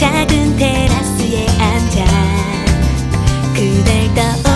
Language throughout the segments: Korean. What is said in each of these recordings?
작은 테라스에 앉아 그댈 떠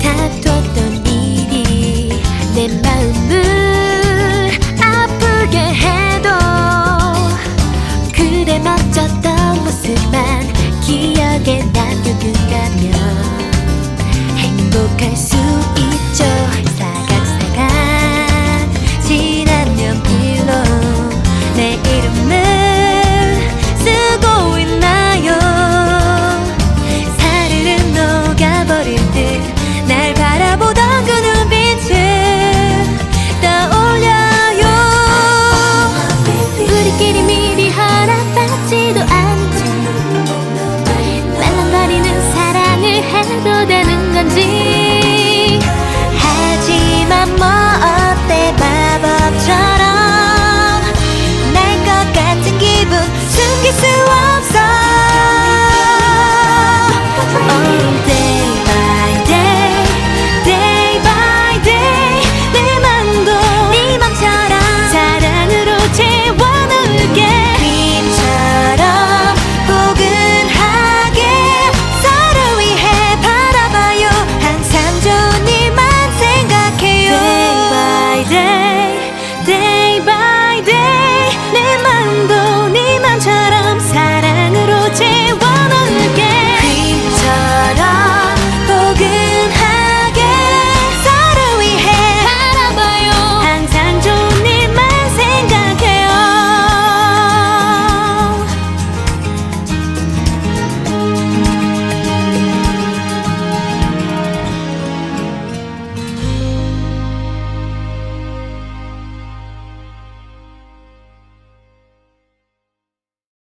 다투었던 일이 내 마음을 아프게 해도 그대 멋졌던 모습만 기억에 남겨둔다면 행복할 수